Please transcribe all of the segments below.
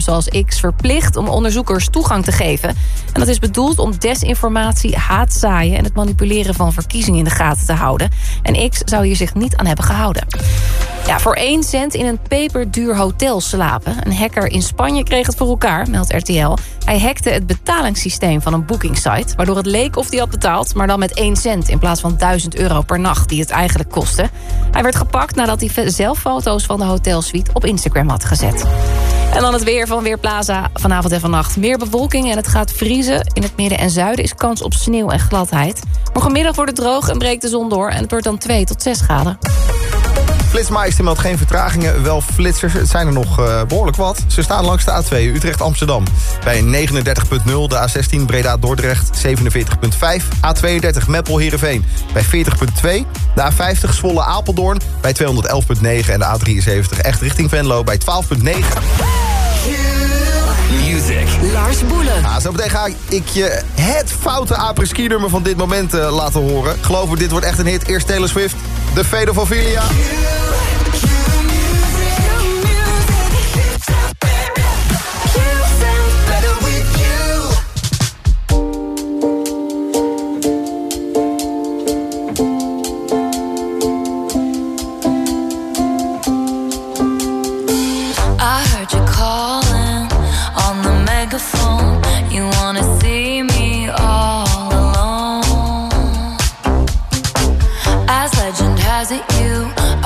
zoals X verplicht om onderzoekers toegang te geven. En dat is bedoeld om desinformatie, haatzaaien... en het manipuleren van verkiezingen in de gaten te houden. En X zou hier zich niet aan hebben gehouden. Ja, voor 1 cent in een peperduur hotel slapen. Een hacker in Spanje kreeg het voor elkaar, meldt RTL. Hij hackte het betalingssysteem van een bookingsite... waardoor het leek of hij had betaald, maar dan met 1 cent... in plaats van 1000 euro per nacht die het eigenlijk kostte. Hij werd gepakt nadat hij zelf foto's van de hotelsuite op Instagram had gezet. En dan het weer van Weerplaza. Vanavond en vannacht meer bewolking en het gaat vriezen. In het midden en zuiden is kans op sneeuw en gladheid. Morgenmiddag wordt het droog en breekt de zon door... en het wordt dan 2 tot 6 graden. Flitsmeister meldt geen vertragingen, wel flitsers. Het zijn er nog uh, behoorlijk wat. Ze staan langs de A2 Utrecht-Amsterdam. Bij 39.0, de A16 Breda-Dordrecht 47.5. A32 Meppel-Herenveen bij 40.2. De A50 Zwolle-Apeldoorn bij 211.9. En de A73 echt richting Venlo bij 12.9. Lars. Ja, zo meteen ga ik je het foute apres-ski nummer van dit moment uh, laten horen. Geloof me, dit wordt echt een hit. Eerst Taylor Swift, The Fate of Ophelia.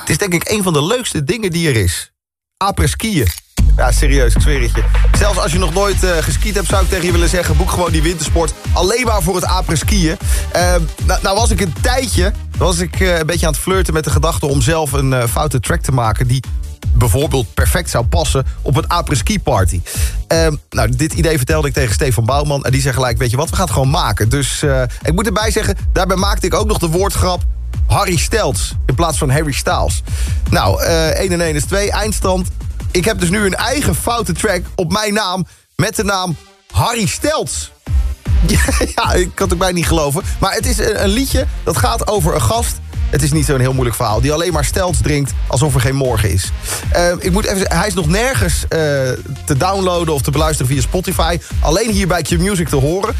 Het is denk ik een van de leukste dingen die er is. Après-skiën. Ja, serieus, ik zweer het je. Zelfs als je nog nooit uh, geskiet hebt, zou ik tegen je willen zeggen... boek gewoon die wintersport alleen maar voor het après-skiën. Uh, nou, nou, was ik een tijdje was ik, uh, een beetje aan het flirten met de gedachte... om zelf een uh, foute track te maken... die bijvoorbeeld perfect zou passen op een après-ski party. Uh, nou, dit idee vertelde ik tegen Stefan Bouwman. En die zei gelijk, weet je wat, we gaan het gewoon maken. Dus uh, ik moet erbij zeggen, daarbij maakte ik ook nog de woordgrap... Harry Stelts in plaats van Harry Styles. Nou, uh, 1 en 1 is 2, eindstand. Ik heb dus nu een eigen foute track op mijn naam... met de naam Harry Stelts. Ja, ik kan het bijna niet geloven. Maar het is een, een liedje dat gaat over een gast het is niet zo'n heel moeilijk verhaal. Die alleen maar stelts drinkt alsof er geen morgen is. Uh, ik moet even hij is nog nergens uh, te downloaden of te beluisteren via Spotify. Alleen hier bij Q-Music te horen.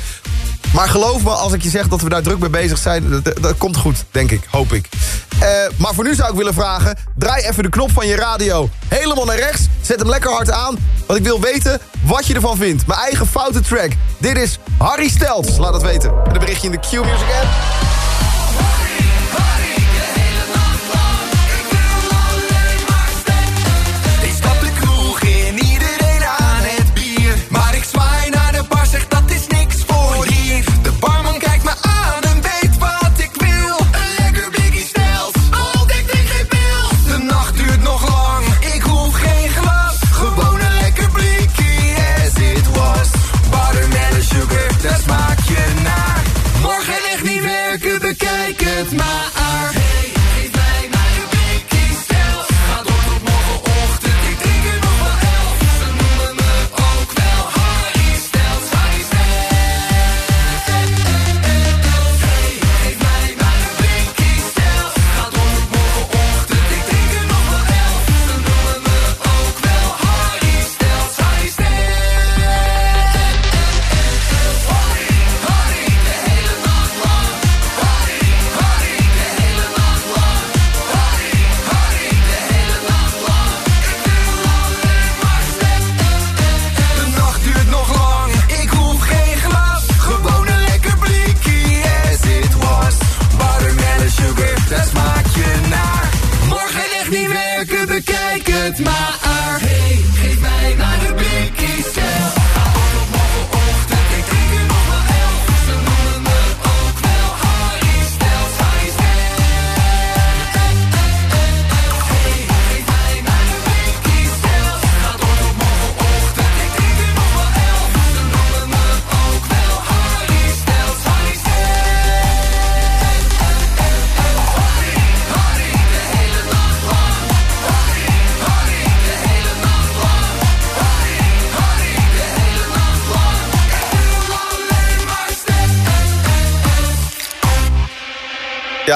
Maar geloof me, als ik je zeg dat we daar druk mee bezig zijn... dat, dat komt goed, denk ik, hoop ik. Uh, maar voor nu zou ik willen vragen... draai even de knop van je radio helemaal naar rechts. Zet hem lekker hard aan. Want ik wil weten wat je ervan vindt. Mijn eigen foute track. Dit is Harry Stelts. Laat het weten. Met een berichtje in de Q-Music app.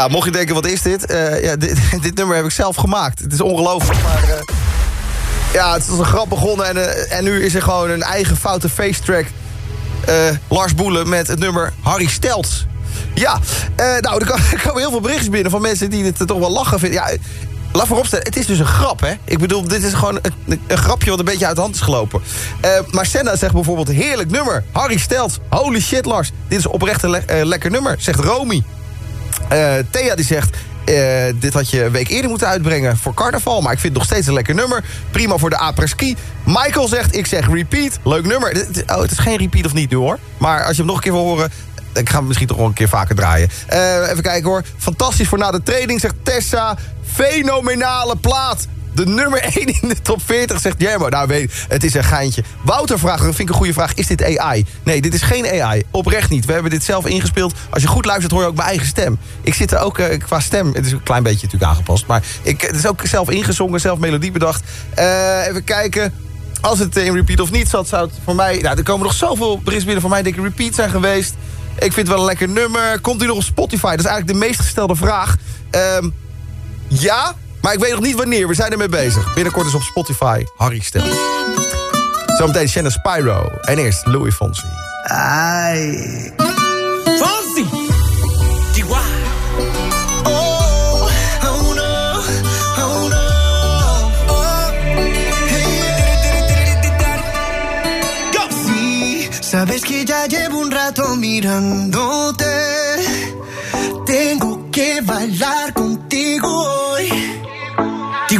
Mocht je denken, wat is dit? Uh, ja, dit, nummer heb ik zelf gemaakt. Het is ongelooflijk, maar... Uh, ja, het is als een grap begonnen en, uh, en nu is er gewoon een eigen foute facetrack. Lars Boelen met het nummer Harry Stelts. Ja, nou, er komen, heel veel berichtjes binnen van mensen die het toch wel lachen vinden. Ja, laat vooropstellen, het is dus een grap, hè? Ik bedoel, dit is gewoon een, grapje wat een beetje uit de hand is gelopen. Maar Senna zegt bijvoorbeeld, heerlijk nummer. Harry Stelts, holy shit Lars. Dit is oprecht een le lekker nummer, zegt Romy. Uh, Thea die zegt... Uh, dit had je een week eerder moeten uitbrengen voor carnaval. Maar ik vind het nog steeds een lekker nummer. Prima voor de après-ski. Michael zegt, ik zeg repeat. Leuk nummer. Oh, het is geen repeat of niet nu hoor. Maar als je hem nog een keer wil horen... Ik ga hem misschien toch wel een keer vaker draaien. Uh, even kijken hoor. Fantastisch voor na de training, zegt Tessa. Fenomenale plaat. De nummer 1 in de top 40, zegt Jermo. Nou, weet het is een geintje. Wouter vraagt, dat vind ik een goede vraag, is dit AI? Nee, dit is geen AI. Oprecht niet. We hebben dit zelf ingespeeld. Als je goed luistert, hoor je ook mijn eigen stem. Ik zit er ook uh, qua stem, het is een klein beetje natuurlijk aangepast... maar ik, het is ook zelf ingezongen, zelf melodie bedacht. Uh, even kijken als het in repeat of niet zat, zou het voor mij... Nou, er komen nog zoveel berichten binnen voor mij die repeat zijn geweest. Ik vind het wel een lekker nummer. Komt u nog op Spotify? Dat is eigenlijk de meest gestelde vraag. Um, ja, maar ik weet nog niet wanneer. We zijn ermee bezig. Binnenkort is op Spotify Harry Stel. Zometeen Shannon Spyro. En eerst Louis Fonsi. Ai. Fonsi! Oh, oh no, oh no. Oh, hey. Go! Sí, sabes que ya llevo un rato mirándote. Tengo que bailar contigo hoy.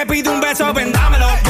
te pido un beso, vendámelo.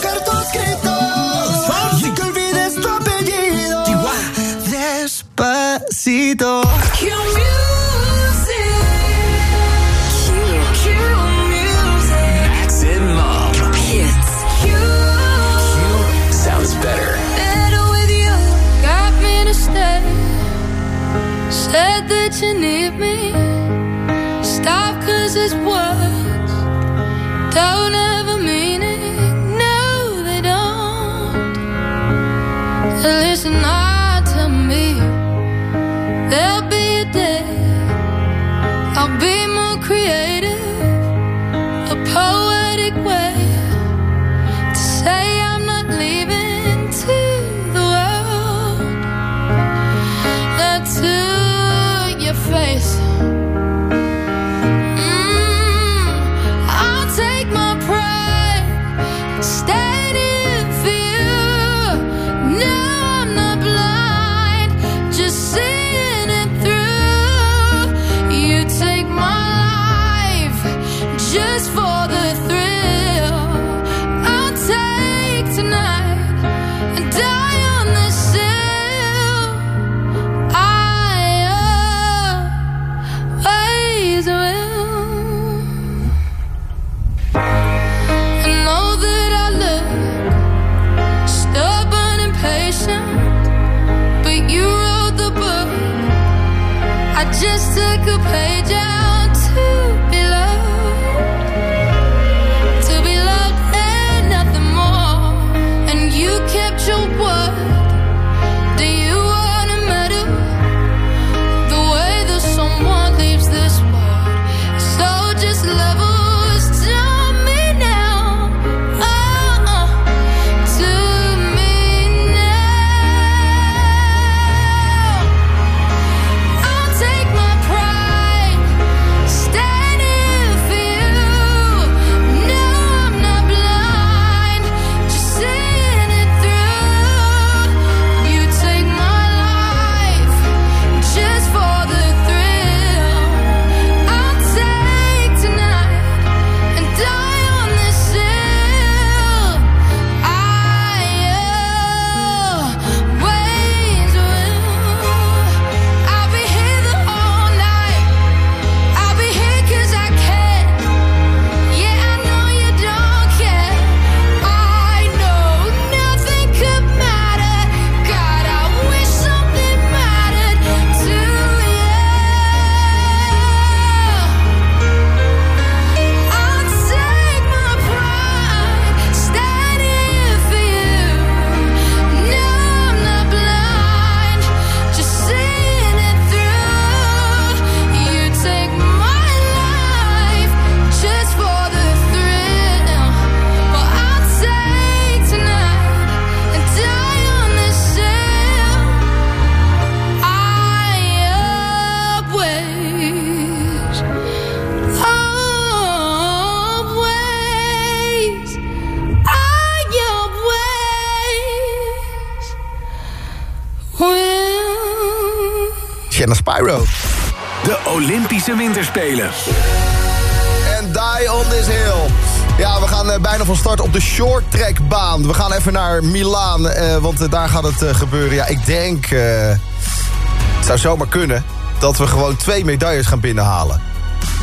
Eh, bijna van start op de short track baan. We gaan even naar Milaan, eh, want eh, daar gaat het gebeuren. Ja, ik denk, het zou zomaar kunnen... dat we gewoon twee medailles gaan binnenhalen.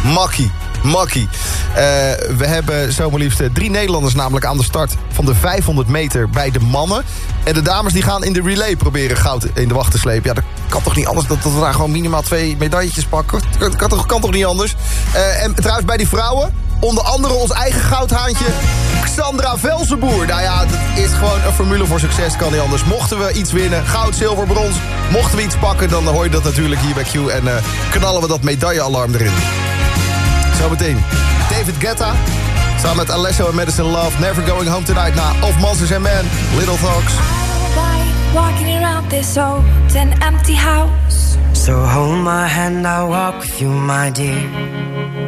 Makkie, makkie. We hebben zomaar liefst drie Nederlanders namelijk aan de start... van de 500 meter bij de mannen. En de dames die gaan in de relay proberen goud in de wacht te slepen. Ja, dat kan toch niet anders dat, we daar gewoon minimaal twee medailletjes pakken? Dat kan, toch, kan toch niet anders? En trouwens bij die vrouwen... Onder andere ons eigen goudhaantje, Xandra Velsenboer. Nou ja, dat is gewoon een formule voor succes, kan niet anders. Mochten we iets winnen, goud, zilver, brons... mochten we iets pakken, dan hoor je dat natuurlijk hier bij Q... en eh, knallen we dat medaillealarm erin. Zometeen David Guetta, samen met Alesso en Madison Love... Never Going Home Tonight na Of Monsters and Men, Little Talks. Walking around this old and empty house. So hold my hand, I'll walk with you, my dear.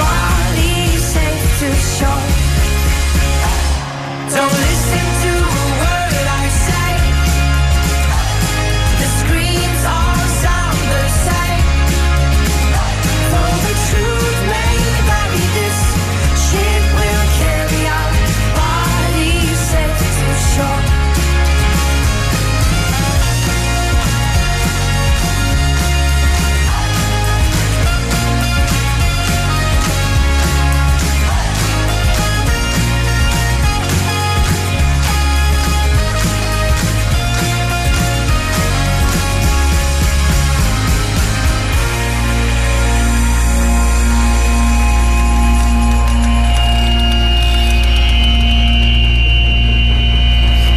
bodies safe to shore. Don't listen to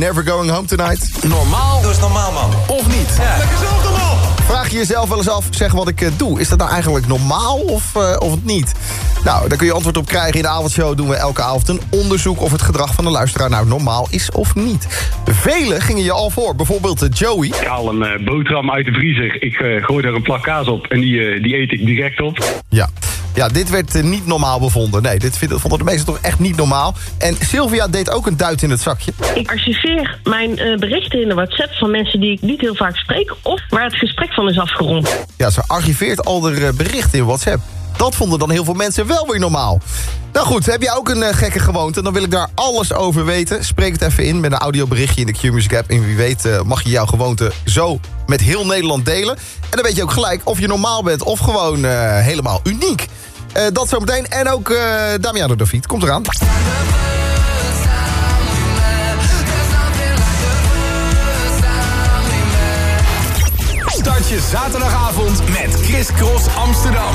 Never Going Home Tonight. Normaal. Dat is normaal, man. Of niet? Lekker zelf normaal. Vraag je jezelf wel eens af, zeg wat ik eh, doe. Is dat nou eigenlijk normaal of, eh, of het niet? Nou, daar kun je antwoord op krijgen. In de avondshow doen we elke avond een onderzoek... of het gedrag van de luisteraar nou normaal is of niet. Velen gingen je al voor. Bijvoorbeeld eh, Joey. Ik haal een boterham uit de vriezer. Ik eh, gooi er een plak kaas op en die, eh, die eet ik direct op. Ja. Ja, dit werd eh, niet normaal bevonden. Nee, dit vonden de meesten toch echt niet normaal. En Sylvia deed ook een duit in het zakje. Ik archiveer mijn eh, berichten in de WhatsApp van mensen die ik niet heel vaak spreek... of waar het gesprek van is afgerond. Ja, ze archiveert al de eh, berichten in WhatsApp. Dat vonden dan heel veel mensen wel weer normaal. Nou goed, heb jij ook een eh, gekke gewoonte? Dan wil ik daar alles over weten. Spreek het even in met een audioberichtje in de Q-Music app. En wie weet eh, mag je jouw gewoonte zo met heel Nederland delen. En dan weet je ook gelijk of je normaal bent of gewoon eh, helemaal uniek. Dat zometeen. En ook Damiano David. Komt eraan. Start je zaterdagavond met Chris Cross Amsterdam.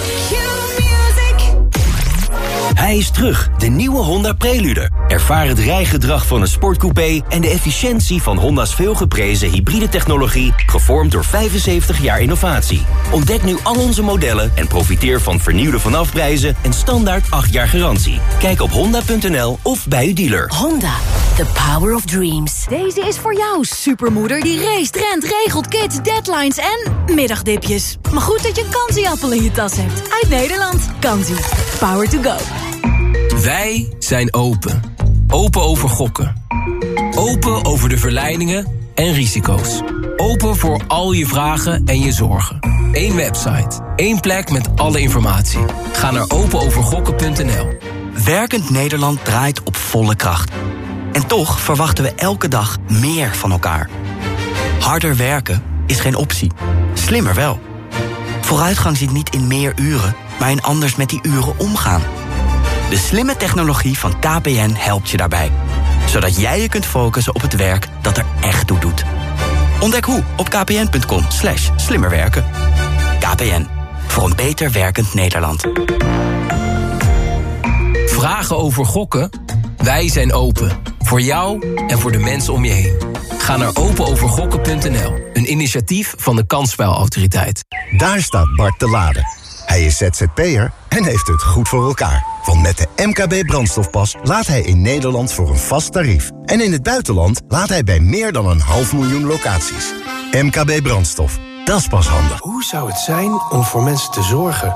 Hij is terug, de nieuwe Honda Prelude. Ervaar het rijgedrag van een sportcoupé en de efficiëntie van Honda's veelgeprezen hybride technologie, gevormd door 75 jaar innovatie. Ontdek nu al onze modellen en profiteer van vernieuwde vanafprijzen en standaard 8 jaar garantie. Kijk op honda.nl of bij uw dealer. Honda, the power of dreams. Deze is voor jou, supermoeder die race, rent, regelt, kids, deadlines en middagdipjes. Maar goed dat je een kansieappel in je tas hebt. Uit Nederland. Kansie. Power to go. Wij zijn open. Open over gokken. Open over de verleidingen en risico's. Open voor al je vragen en je zorgen. Eén website. één plek met alle informatie. Ga naar openovergokken.nl. Werkend Nederland draait op volle kracht. En toch verwachten we elke dag meer van elkaar. Harder werken is geen optie. Slimmer wel. Vooruitgang zit niet in meer uren, maar in anders met die uren omgaan. De slimme technologie van KPN helpt je daarbij. Zodat jij je kunt focussen op het werk dat er echt toe doet. Ontdek hoe op kpn.com slash slimmerwerken. KPN, voor een beter werkend Nederland. Vragen over gokken? Wij zijn open. Voor jou en voor de mensen om je heen. Ga naar openovergokken.nl. Een initiatief van de Kansspelautoriteit. Daar staat Bart te laden. Hij is ZZP'er en heeft het goed voor elkaar. Want met de MKB brandstofpas laat hij in Nederland voor een vast tarief. En in het buitenland laat hij bij meer dan een half miljoen locaties. MKB brandstof, dat is pas handig. Hoe zou het zijn om voor mensen te zorgen?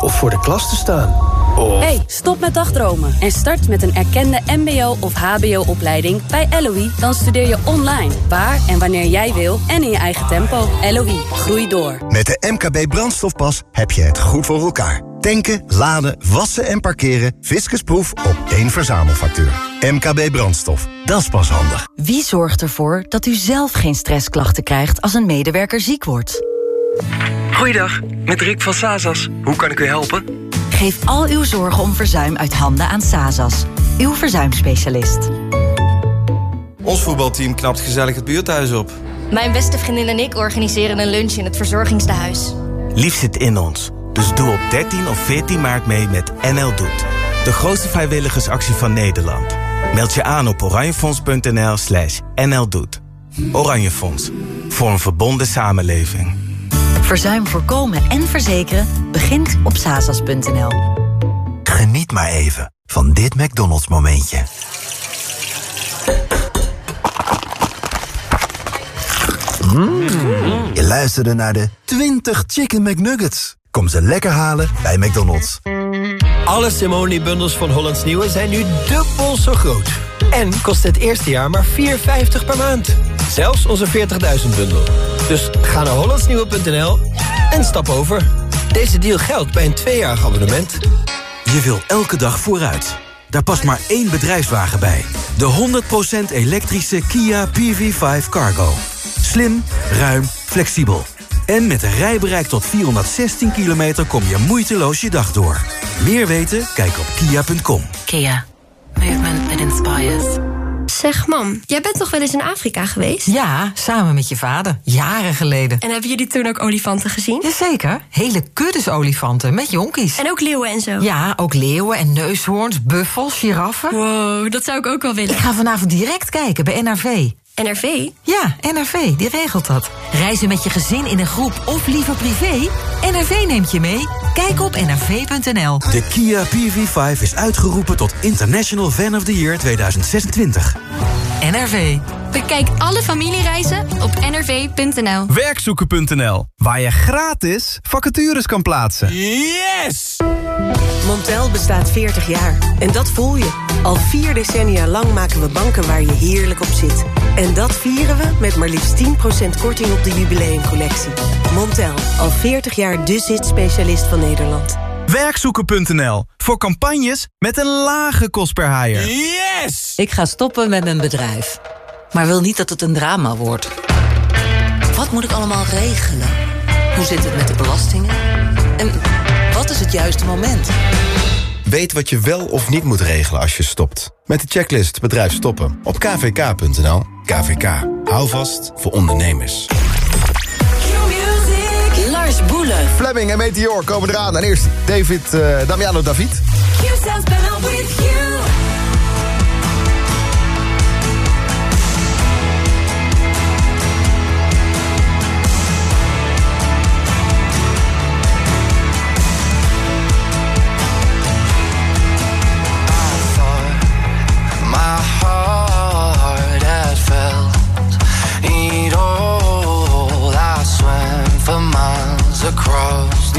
Of voor de klas te staan? Of... Hey, stop met dagdromen en start met een erkende mbo- of hbo-opleiding bij LOE. Dan studeer je online, waar en wanneer jij wil en in je eigen tempo. LOE, groei door. Met de MKB brandstofpas heb je het goed voor elkaar. Tanken, laden, wassen en parkeren. Fiscusproef op één verzamelfactuur. MKB brandstof, dat is pas handig. Wie zorgt ervoor dat u zelf geen stressklachten krijgt als een medewerker ziek wordt? Goeiedag, met Rick van Sazas. Hoe kan ik u helpen? Geef al uw zorgen om verzuim uit handen aan Sazas, uw verzuimspecialist. Ons voetbalteam knapt gezellig het buurthuis op. Mijn beste vriendin en ik organiseren een lunch in het verzorgingstehuis. Lief zit in ons. Dus doe op 13 of 14 maart mee met NL Doet. De grootste vrijwilligersactie van Nederland. Meld je aan op oranjefonds.nl slash NL Doet. Oranje Fonds. Voor een verbonden samenleving. Verzuim voorkomen en verzekeren begint op sazas.nl. Geniet maar even van dit McDonald's momentje. Mm. Je luisterde naar de 20 Chicken McNuggets. Kom ze lekker halen bij McDonald's. Alle Simone-bundels van Hollands Nieuwe zijn nu dubbel zo groot. En kost het eerste jaar maar 4,50 per maand. Zelfs onze 40.000 bundel. Dus ga naar hollandsnieuwe.nl en stap over. Deze deal geldt bij een tweejarig abonnement. Je wil elke dag vooruit. Daar past maar één bedrijfswagen bij. De 100% elektrische Kia PV5 Cargo. Slim, ruim, flexibel. En met een rijbereik tot 416 kilometer kom je moeiteloos je dag door. Meer weten? Kijk op kia.com. Kia. Movement that inspires. Zeg, mam, jij bent toch wel eens in Afrika geweest? Ja, samen met je vader. Jaren geleden. En hebben jullie toen ook olifanten gezien? Jazeker. Hele kuddes olifanten met jonkies. En ook leeuwen en zo? Ja, ook leeuwen en neushoorns, buffels, giraffen. Wow, dat zou ik ook wel willen. Ik ga vanavond direct kijken bij NRV. NRV? Ja, NRV, die regelt dat. Reizen met je gezin in een groep of liever privé? NRV neemt je mee. Kijk op nrv.nl. De Kia PV5 is uitgeroepen tot International Fan of the Year 2026. NRV. Bekijk alle familiereizen op nrv.nl. Werkzoeken.nl, waar je gratis vacatures kan plaatsen. Yes! Montel bestaat 40 jaar. En dat voel je. Al vier decennia lang maken we banken waar je heerlijk op zit. En dat vieren we met maar liefst 10% korting op de jubileumcollectie. Montel, al 40 jaar de zit-specialist van Nederland. Werkzoeken.nl, voor campagnes met een lage kost per haaier. Yes! Ik ga stoppen met mijn bedrijf. Maar wil niet dat het een drama wordt. Wat moet ik allemaal regelen? Hoe zit het met de belastingen? En wat is het juiste moment? Weet wat je wel of niet moet regelen als je stopt. Met de checklist Bedrijf Stoppen op kvk.nl. KVK. Hou vast voor ondernemers. Lars Boelen. Fleming en Meteor komen eraan. En eerst David, uh, Damiano David. across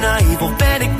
Ben ik te naïef of ben ik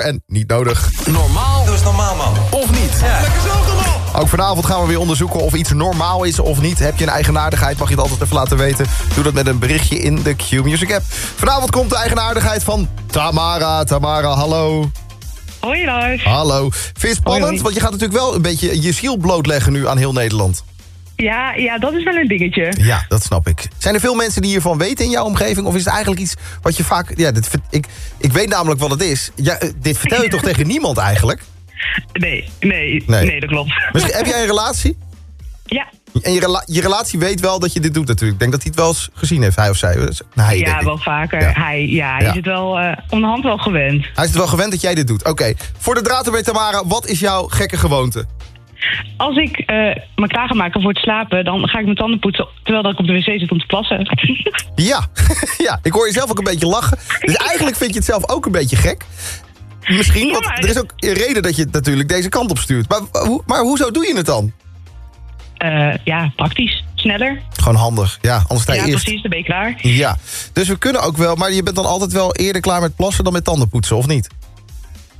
En niet nodig. Normaal? Doe eens normaal, man. Of niet? Lekker zo, normaal. Ook vanavond gaan we weer onderzoeken of iets normaal is of niet. Heb je een eigenaardigheid, mag je het altijd even laten weten. Doe dat met een berichtje in de Q-Music app. Vanavond komt de eigenaardigheid van Tamara. Tamara, hallo. Hoi Lars. Hallo. Vind je het spannend? Hoi, hoi. Want je gaat natuurlijk wel een beetje je ziel blootleggen nu aan heel Nederland. Ja, ja, dat is wel een dingetje. Ja, dat snap ik. Zijn er veel mensen die hiervan weten in jouw omgeving? Of is het eigenlijk iets wat je vaak... Ja, dit, ik, ik weet namelijk wat het is. Ja, eh, dit vertel je toch tegen niemand eigenlijk? Nee, nee, Nee. nee, dat klopt. Misschien, heb jij een relatie? Ja. En je, rela- je relatie weet wel dat je dit doet natuurlijk. Ik denk dat hij het wel eens gezien heeft, hij of zij. Nou, hij, ja, wel vaker. Ja. Hij, ja, hij Ja. is het wel eh om de hand wel gewend. Hij is het wel gewend dat jij dit doet. Oké, voor de draad erbij Tamara, wat is jouw gekke gewoonte? Als ik eh me klaar ga maken voor het slapen, dan ga ik mijn tanden poetsen terwijl dat ik op de wc zit om te plassen. Ja, ja, ik hoor je zelf ook een beetje lachen. Dus eigenlijk vind je het zelf ook een beetje gek. Misschien, want er is ook een reden dat je het natuurlijk deze kant op stuurt. Maar, hoe, maar hoezo doe je het dan? Eh, ja, praktisch. Sneller. Gewoon handig, ja, anders sta je Ja, eerst. precies, dan ben je klaar. Ja, dus we kunnen ook wel, maar je bent dan altijd wel eerder klaar met plassen dan met tanden poetsen, of niet?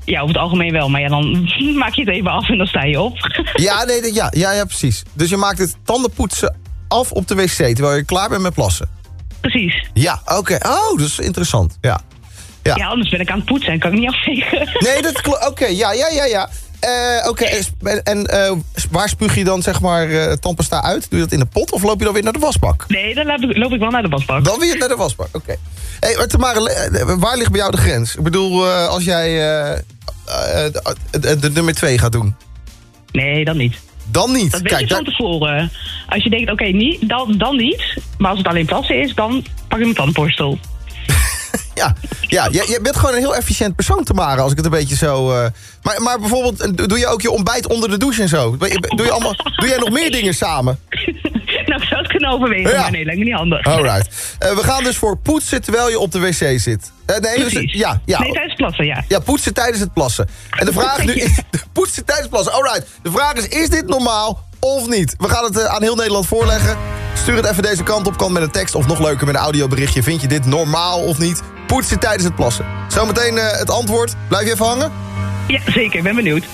Ja, over het algemeen wel. Maar ja, dan maak je het even af en dan sta je op. Ja, nee, ja, ja, ja, precies. Dus je maakt het tandenpoetsen af op de wc, terwijl je klaar bent met plassen. Precies. Ja, oké. Oh, dat is interessant. Ja. Ja. Ja. anders ben ik aan het poetsen en kan ik niet afvegen. Nee, dat klopt. Oké, ja, ja, ja, ja. Eh, Oké, en- en eh, waar spuug je dan zeg maar eh, tandpasta uit? Doe je dat in de pot of loop je dan weer naar de wasbak? Nee, dan loop ik, loop ik wel naar de wasbak. Dan weer naar de wasbak, oké. Hey, maar Tamara, eh, waar ligt bij jou de grens? Ik bedoel, eh, als jij eh, eh, de, de- de nummer twee gaat doen. Nee, dan niet. Dan niet. Dat weet Kijk, je van daar- tevoren. Als je denkt, oké, niet, dan, dan niet. Maar als het alleen plassen is, dan pak ik mijn tandborstel. Ja, ja jij, jij bent gewoon een heel efficiënt persoon, Tamara, als ik het een beetje zo... eh, maar, maar bijvoorbeeld, eh, doe je ook je ontbijt onder de douche en zo? Doe je, je, allemaal, doe jij nog meer dingen samen? nou, ik zou het kunnen overwegen, Ja. maar nee, lijkt me niet handig. Alright. Eh, we gaan dus voor poetsen terwijl je op de wc zit. Eh, nee, dus- ja, ja. Nee, tijdens plassen, ja. Ja, poetsen tijdens het plassen. En de vraag nu is... Poetsen tijdens het plassen, alright. De vraag is, is dit normaal of niet? We gaan het eh, aan heel Nederland voorleggen. Stuur het even deze kant op, kan met een tekst of nog leuker met een audioberichtje. Vind je dit normaal of niet? Poets je tijdens het plassen. Zometeen eh, het antwoord. Blijf je even hangen? Ja, zeker. Ik ben benieuwd.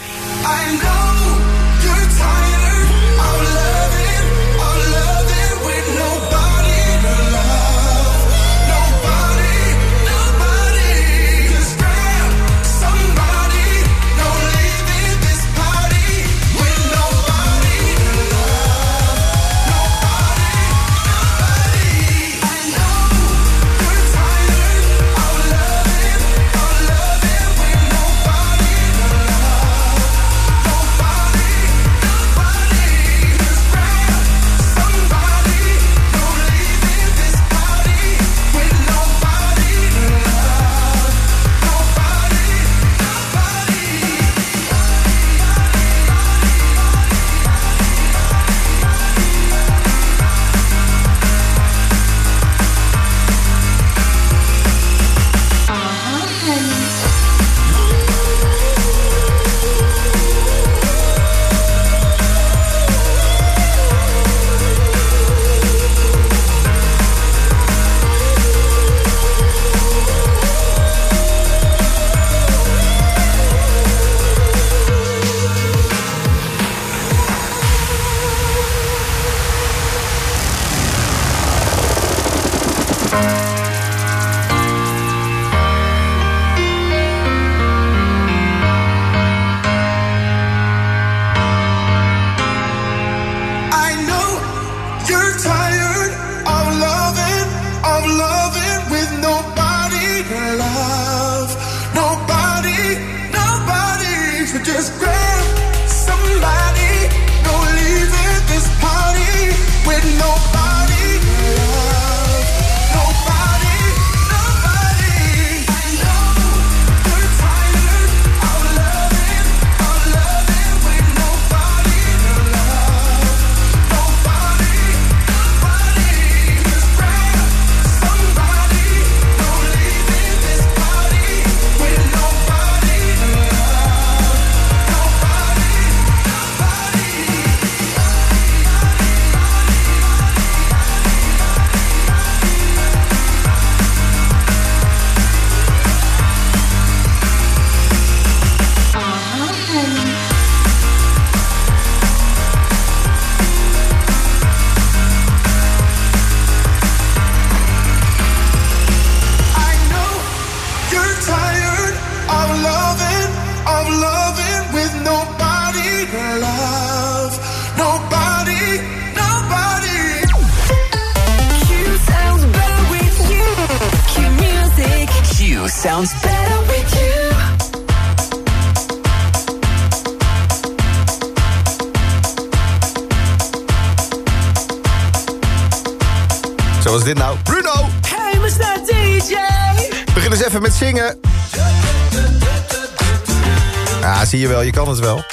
As wel.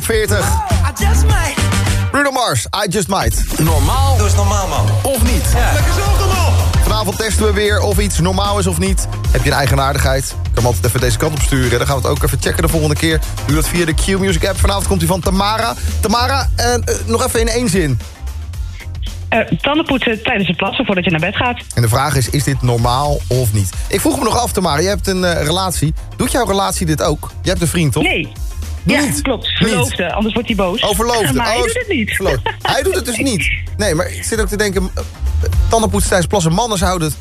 Top 40. I just might. Bruno Mars, I Just Might. Normaal? Dat is normaal, man. Of niet? Lekker zo, normaal. Vanavond testen we weer of iets normaal is of niet. Heb je een eigenaardigheid? Ik kan hem altijd even deze kant op sturen. Dan gaan we het ook even checken de volgende keer. Doe dat via de Q-Music app. Vanavond komt hij van Tamara. Tamara, eh, eh, nog even in één zin. Eh, tanden poetsen tijdens het plassen voordat je naar bed gaat. En de vraag is, is dit normaal of niet? Ik vroeg me nog af, Tamara, je hebt een eh, relatie. Doet jouw relatie dit ook? Je hebt een vriend, toch? Nee. Ja, klopt. Verloofde, anders wordt hij boos. Oh, verloofde. Maar hij Oh, doet het niet. Hij doet het dus niet. Nee, maar ik zit ook te denken... eh, tandenpoetsen tijdens plassen. Mannen zouden het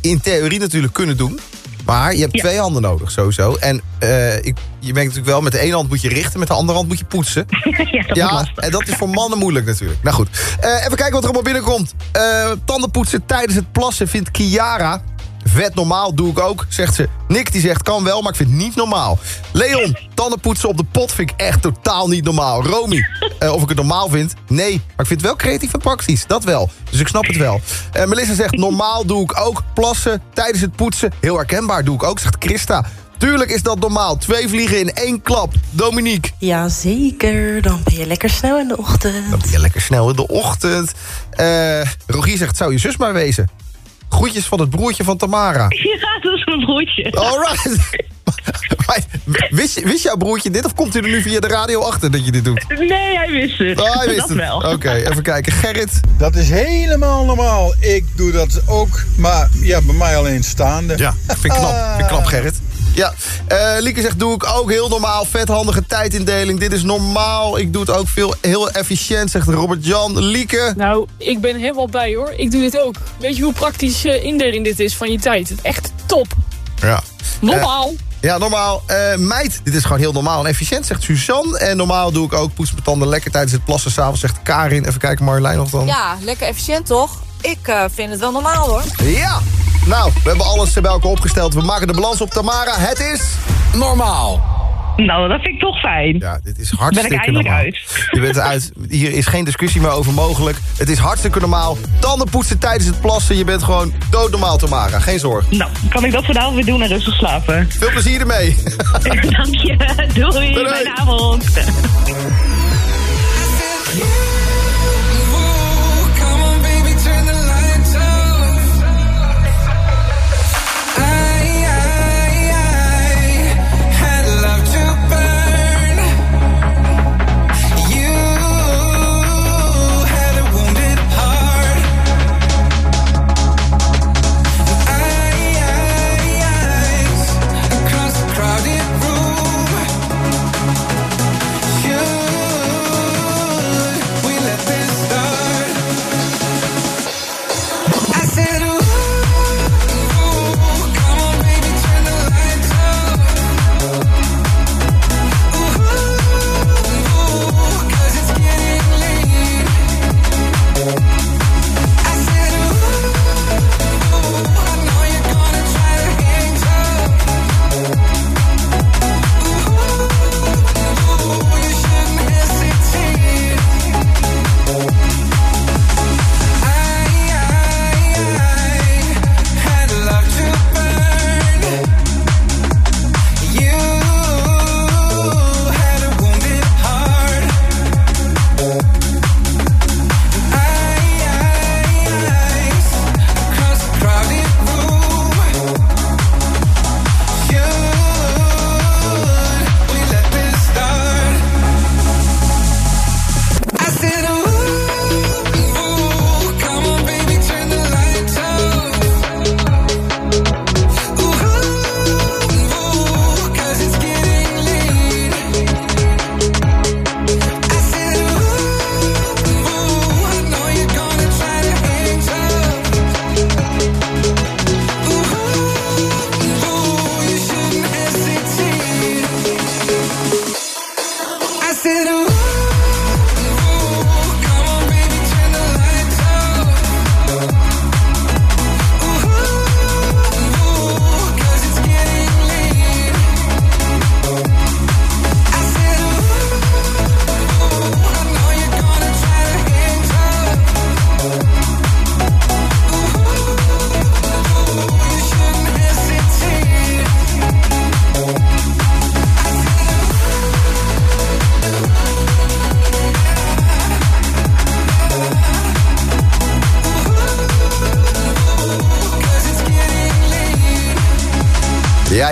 in theorie natuurlijk kunnen doen. Maar je hebt twee handen nodig, sowieso. En eh, ik, je merkt natuurlijk wel, met de ene hand moet je richten... met de andere hand moet je poetsen. ja, dat ja, en dat is voor mannen moeilijk natuurlijk. Nou goed, Eh, even kijken wat er allemaal binnenkomt. Eh tandenpoetsen tijdens het plassen vindt Kiara... Vet normaal, doe ik ook, zegt ze. Nick die zegt, kan wel, maar ik vind het niet normaal. Leon, tandenpoetsen op de pot vind ik echt totaal niet normaal. Romy, eh, of ik het normaal vind? Nee, maar ik vind het wel creatief en praktisch. Dat wel, dus ik snap het wel. Eh, Melissa zegt, normaal doe ik ook. Plassen tijdens het poetsen, heel herkenbaar, doe ik ook, zegt Christa. Tuurlijk is dat normaal. Twee vliegen in één klap. Dominique. Jazeker, dan ben je lekker snel in de ochtend. Dan ben je lekker snel in de ochtend. Eh Rogier zegt, zou je zus maar wezen? Groetjes van het broertje van Tamara. Ja, dat is mijn broertje. Alright. Wist, wist jouw broertje dit of komt hij er nu via de radio achter dat je dit doet? Nee, hij wist het. Oh, hij wist dat het. wel. Oké, even kijken. Gerrit. Dat is helemaal normaal. Ik doe dat ook, maar ja, bij mij alleen staande. Ja, vind ik knap. Vind ik knap, Gerrit. Ja, eh Lieke zegt, doe ik ook heel normaal. Vethandige tijdindeling. Dit is normaal. Ik doe het ook veel, heel efficiënt, zegt Robert-Jan. Lieke. Nou, ik ben helemaal bij hoor. Ik doe dit ook. Weet je hoe praktisch eh, indeling dit is van je tijd? Echt top. Ja. Normaal. Eh, ja, normaal. Eh, meid, dit is gewoon heel normaal en efficiënt, zegt Suzanne. En normaal doe ik ook poets mijn tanden lekker tijdens het plassen. S'avonds zegt Karin. Even kijken, Marjolein nog dan. Ja, lekker efficiënt toch? Ik eh, vind het wel normaal hoor. Ja! Nou, we hebben alles bij elkaar opgesteld. We maken de balans op Tamara. Het is... Normaal. Nou, dat vind ik toch fijn. Ja, dit is hartstikke Ben ik eindelijk normaal. uit. Je bent eruit. Hier is geen discussie meer over mogelijk. Het is hartstikke normaal. Tanden poetsen tijdens het plassen. Je bent gewoon doodnormaal, Tamara. Geen zorg. Nou, kan ik dat vanavond weer doen en rustig slapen? Veel plezier ermee. Dank je. Doei. Doei. Fijne avond.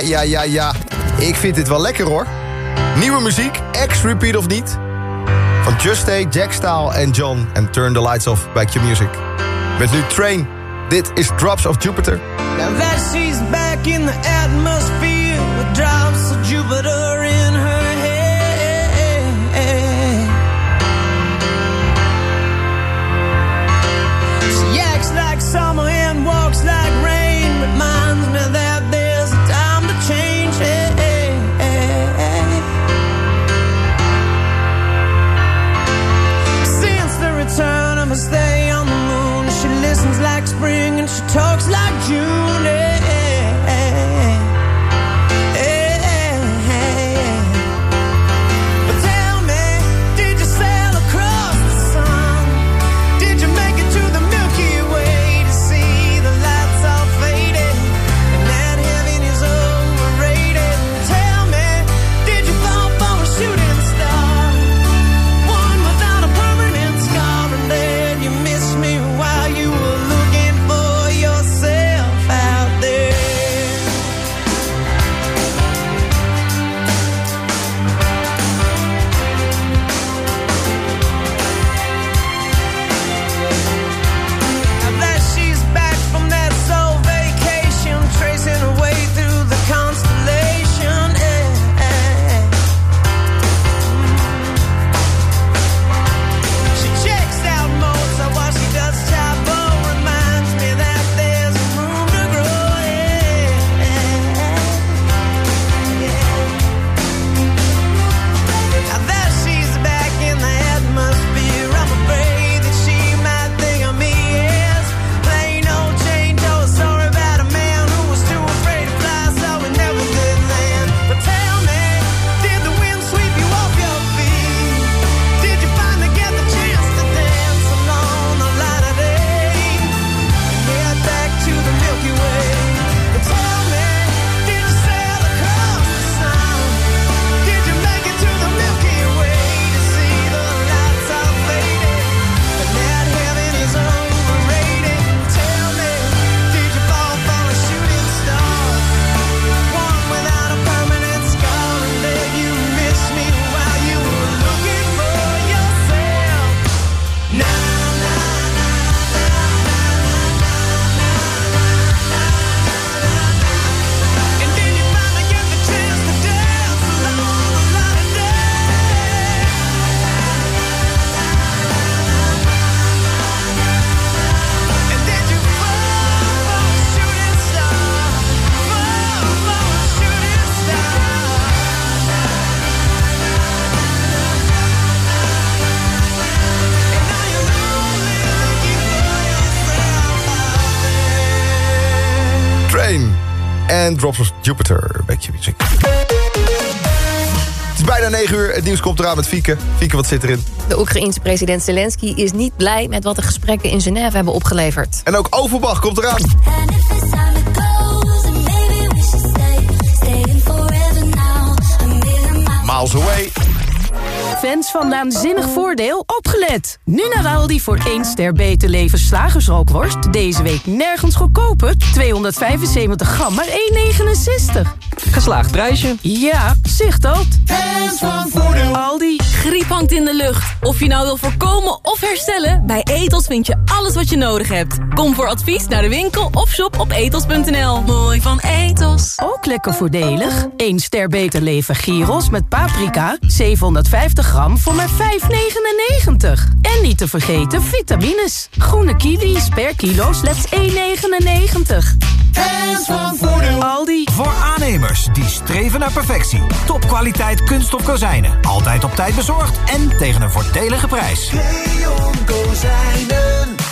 Ja, ja, ja. Ik vind dit wel lekker hoor. Nieuwe muziek, ex-repeat of niet? Van Juste, Jack Staal en John. En Turn the Lights Off bij Q-Music. Met nu Train. Dit is Drops of Jupiter. Now that she's back in the atmosphere with drops of Jupiter Drops of Jupiter bij Q-Music. Het is bijna 9 uur. Het nieuws komt eraan met Fieke. Fieke, wat zit erin? De Oekraïense president Zelensky is niet blij met wat de gesprekken in Genève hebben opgeleverd. En ook Overbach komt eraan. Miles Away. Fans van Naanzinnig Voordeel, opgelet! Nu naar Aldi voor 1 ster beter leven slagersrookworst. Deze week nergens goedkoper. 275 gram, maar 1,69. Geslaagd prijsje. Ja, zicht dat. Fans van Voordeel. Aldi. Griep hangt in de lucht. Of je nou wil voorkomen of herstellen, bij Etos vind je alles wat je nodig hebt. Kom voor advies naar de winkel of shop op etos.nl. Mooi van Etos. Ook lekker voordelig. 1 ster beter leven gyros met paprika. 750 gram voor maar 5,99. En niet te vergeten vitamines. Groene kiwis per kilo slechts 1,99. Fans van Voordeel. Aldi. Voor aannemers die streven naar perfectie. Topkwaliteit kunststof kozijnen. Altijd op tijd bezorgd en tegen een voordelige prijs. Leon Kozijnen.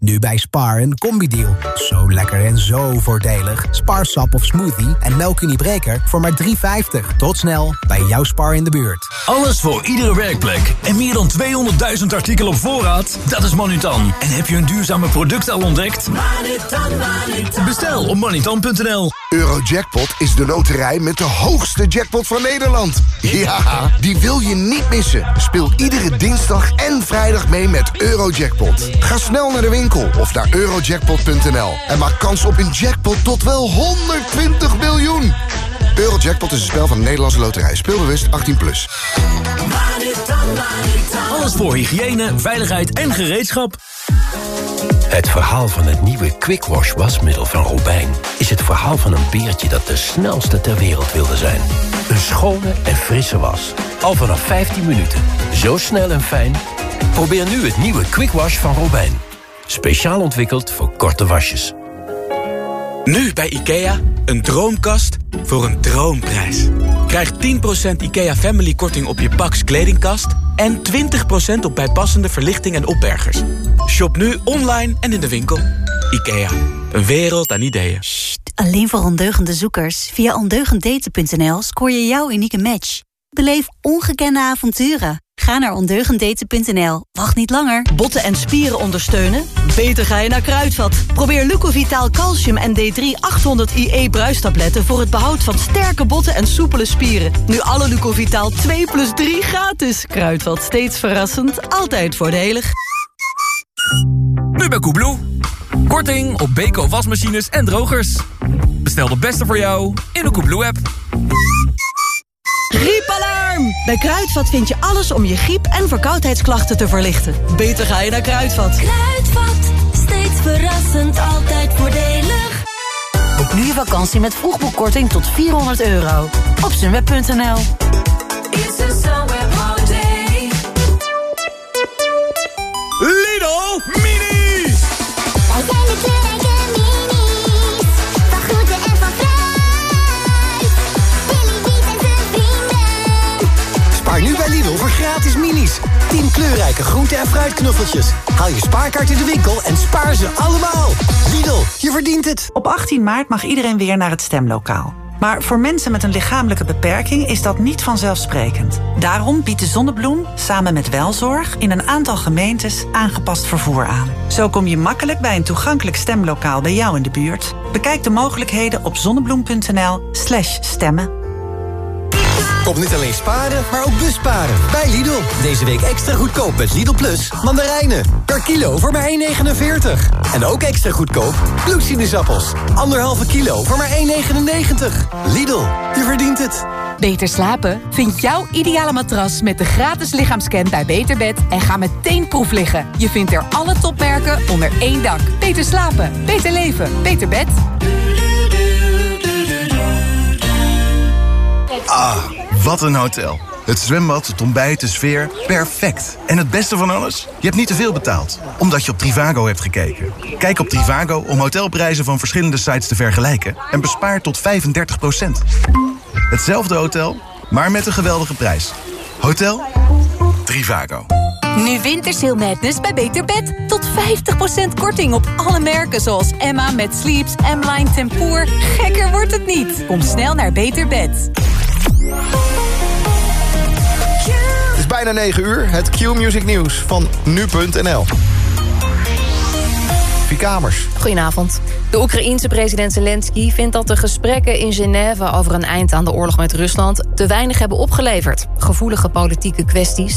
Nu bij Spar een combi-deal. Zo lekker en zo voordelig. Spar sap of smoothie en melkuniebreker voor maar 3,50. Tot snel bij jouw Spar in de buurt. Alles voor iedere werkplek. En meer dan 200.000 artikelen op voorraad? Dat is Manutan. En heb je een duurzame product al ontdekt? Manutan, Manutan. Bestel op manutan.nl. Eurojackpot is de loterij met de hoogste jackpot van Nederland. Ja, die wil je niet missen. Speel iedere dinsdag en vrijdag mee met Eurojackpot. Ga snel naar de winkel of naar eurojackpot.nl en maak kans op een jackpot tot wel 120 miljoen. Eurojackpot is een spel van de Nederlandse loterij. Speelbewust 18+. Plus. Alles voor hygiëne, veiligheid en gereedschap. Het verhaal van het nieuwe Quick Wash wasmiddel van Robijn... is het verhaal van een beertje dat de snelste ter wereld wilde zijn. Een schone en frisse was. Al vanaf 15 minuten. Zo snel en fijn. Probeer nu het nieuwe Quick Wash van Robijn. Speciaal ontwikkeld voor korte wasjes. Nu bij IKEA, een droomkast voor een droomprijs. Krijg 10% IKEA Family korting op je Pax kledingkast... en 20% op bijpassende verlichting en opbergers. Shop nu online en in de winkel. IKEA, een wereld aan ideeën. Alleen voor ondeugende zoekers. Via ondeugenddaten.nl scoor je jouw unieke match. Beleef ongekende avonturen. Ga naar ondeugenddaten.nl. Wacht niet langer. Botten en spieren ondersteunen? Beter ga je naar Kruidvat. Probeer Lucovitaal Calcium en D3 800 IE bruistabletten... voor het behoud van sterke botten en soepele spieren. Nu alle Lucovitaal 2 plus 3 gratis. Kruidvat, steeds verrassend, altijd voordelig. Nu bij Koebloe. Korting op Beko wasmachines en drogers. Bestel de beste voor jou in de Koebloe-app. Griepalarm! Bij Kruidvat vind je alles om je griep- en verkoudheidsklachten te verlichten. Beter ga je naar Kruidvat. Kruidvat, steeds verrassend, altijd voordelig. Boek nu je vakantie met vroegboekkorting tot 400 euro. Op sunweb.nl Lidl Mini! 10 kleurrijke groente- en fruitknuffeltjes. Haal je spaarkaart in de winkel en spaar ze allemaal. Lidl, je verdient het. Op 18 maart mag iedereen weer naar het stemlokaal. Maar voor mensen met een lichamelijke beperking is dat niet vanzelfsprekend. Daarom biedt de Zonnebloem samen met Welzorg in een aantal gemeentes aangepast vervoer aan. Zo kom je makkelijk bij een toegankelijk stemlokaal bij jou in de buurt. Bekijk de mogelijkheden op zonnebloem.nl/slash niet alleen sparen, maar ook busparen. Bij Lidl. Deze week extra goedkoop met Lidl Plus mandarijnen. Per kilo voor maar 1,49. En ook extra goedkoop bloedsinusappels. Anderhalve kilo voor maar 1,99. Lidl, je verdient het. Beter slapen? Vind jouw ideale matras met de gratis lichaamscan bij Beterbed en ga meteen proef liggen. Je vindt er alle topmerken onder één dak. Beter slapen, beter leven, beter bed. Ah, wat een hotel. Het zwembad, het ontbijt, de sfeer, perfect. En het beste van alles? Je hebt niet te veel betaald, omdat je op Trivago hebt gekeken. Kijk op Trivago om hotelprijzen van verschillende sites te vergelijken... en bespaar tot 35% Hetzelfde hotel, maar met een geweldige prijs. Hotel Trivago. Nu Wintersail Madness bij Beter Bed. Tot 50% korting op alle merken zoals Emma met Sleeps, M-Line Tempoor. Gekker wordt het niet. Kom snel naar Beter Bed. Het is bijna 9 uur. Het Q-Music nieuws van nu.nl. Kamers. Goedenavond. De Oekraïense president Zelensky vindt dat de gesprekken in Genève over een eind aan de oorlog met Rusland te weinig hebben opgeleverd. Gevoelige politieke kwesties